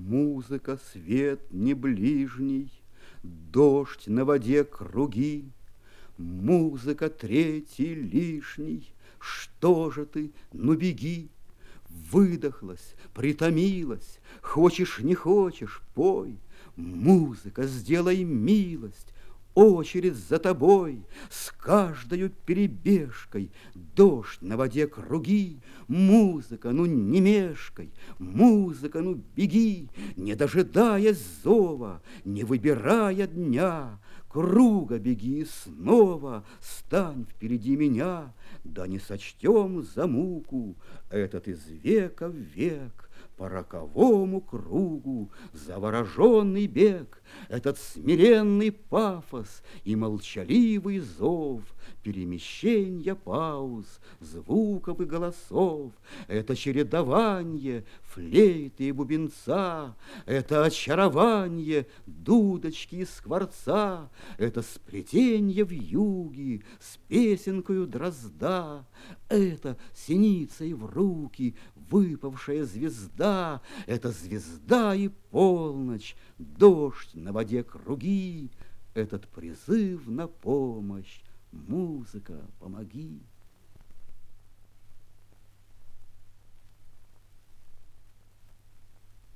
Музыка, свет не ближний, Дождь на воде круги, Музыка третий лишний, Что же ты, ну беги! Выдохлась, притомилась, Хочешь, не хочешь, пой. Музыка, сделай милость, Очередь за тобой, С каждою перебежкой, Дождь на воде круги, Музыка, ну не мешкай, Музыка, ну беги, Не дожидаясь зова, Не выбирая дня, Круга беги снова, Стань впереди меня, Да не сочтем за муку. Этот из века в век по роковому кругу завороженный бег, Этот смиренный пафос и молчаливый зов, Перемещенья пауз, звуков и голосов, Это чередование флейты и бубенца, Это очарование дудочки и скворца, Это сплетенье в юге с песенкою дрозда, Это синицей в руки выпавшая звезда, Это звезда и полночь, дождь на воде круги, Этот призыв на помощь, музыка, помоги.